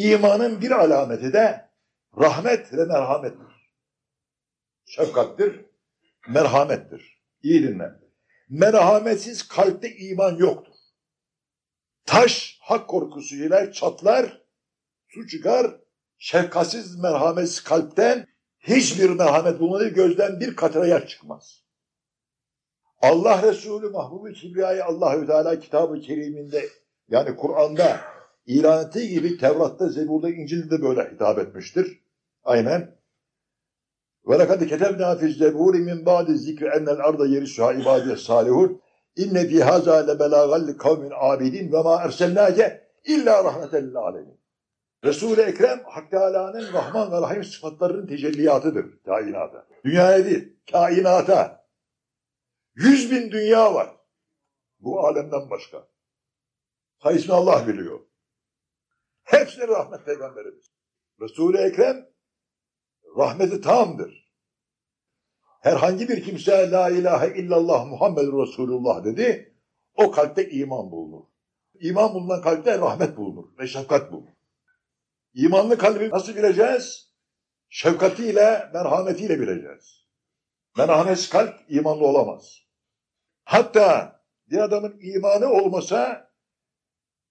İmanın bir alameti de rahmet ve merhamettir. Şefkattir, merhamettir. İyi dinle. Merhametsiz kalpte iman yoktur. Taş hak korkusuyla çatlar, su çıkar, şefkatsiz merhametsiz kalpten hiçbir merhamet bulmadığı gözden bir katra yaş çıkmaz. Allah Resulü Mahbub-i Kibriya'yı Allahü Teala kitabı keriminde yani Kur'an'da ilan ettiği gibi Tevrat'ta, Zebur'da, İncil'de böyle hitap etmiştir. Aynen. Min ba'di zikri ennel arda yerisuha ibadiyye salihun inne fi haza le belagan li kavmin abidin ve ma erselnake illa rahmeten lil alemin. Resul-i Ekrem Hak Teala'nın Rahman ve Rahim sıfatlarının tecelliyatıdır kainata. Dünyaya değil, kainata. Yüz bin dünya var. Bu alemden başka. Sayısını Allah biliyor. Hepsine rahmet peygamberimiz. Resul-i Ekrem rahmeti tamdır. Herhangi bir kimse la ilahe illallah Muhammed Resulullah dedi, o kalpte iman bulunur. İman bulunan kalpte rahmet bulunur ve şefkat bulunur. İmanlı kalbi nasıl bileceğiz? Şefkatiyle, merhametiyle bileceğiz. Merhametsiz kalp imanlı olamaz. Hatta bir adamın imanı olmasa,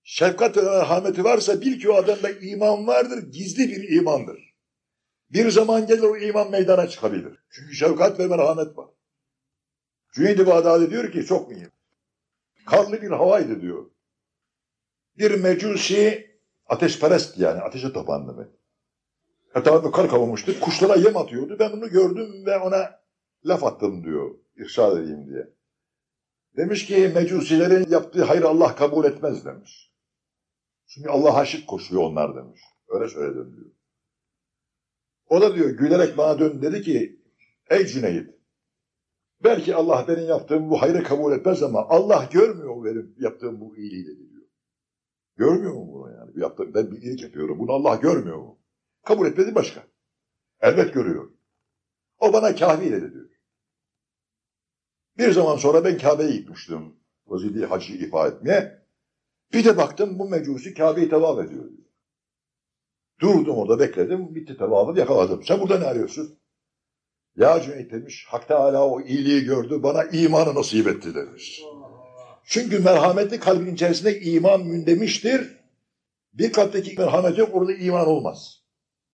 şefkat ve merhameti varsa bil ki o adamda iman vardır, gizli bir imandır. Bir zaman gelir o iman meydana çıkabilir. Çünkü şefkat ve merhamet var. Cüneyd-i Bağdadi diyor ki çok mühim. Karlı bir havaydı diyor. Bir mecusi ateşperest yani ateşe tapan demek. Etrafı kar kavurmuştu. Kuşlara yem atıyordu. Ben onu gördüm ve ona laf attım diyor. İrşad edeyim diye. Demiş ki mecusilerin yaptığı hayır Allah kabul etmez demiş. Çünkü Allah aşık koşuyor onlar demiş. Öyle söyledim diyor. O da diyor gülerek bana dön dedi ki ey Cüneyt belki Allah benim yaptığım bu hayrı kabul etmez ama Allah görmüyor benim yaptığım bu iyiliği dedi diyor. Görmüyor mu bunu yani? Yaptığım, ben bir iyilik yapıyorum. Bunu Allah görmüyor mu? Kabul etmedi başka. Elbet görüyor. O bana Kabe'yi dedi diyor. Bir zaman sonra ben Kabe'ye gitmiştim. Vazidi hacı ifa etmeye. Bir de baktım bu mecusi Kabe'yi tevaf ediyor diyor. Durdum orada bekledim. Bitti tevafım yakaladım. Sen burada ne arıyorsun? Ya Cüneyt demiş. Hak Teala o iyiliği gördü. Bana imanı nasip etti demiş. Çünkü merhametli kalbin içerisinde iman mündemiştir. Bir kalpteki merhamet yok orada iman olmaz.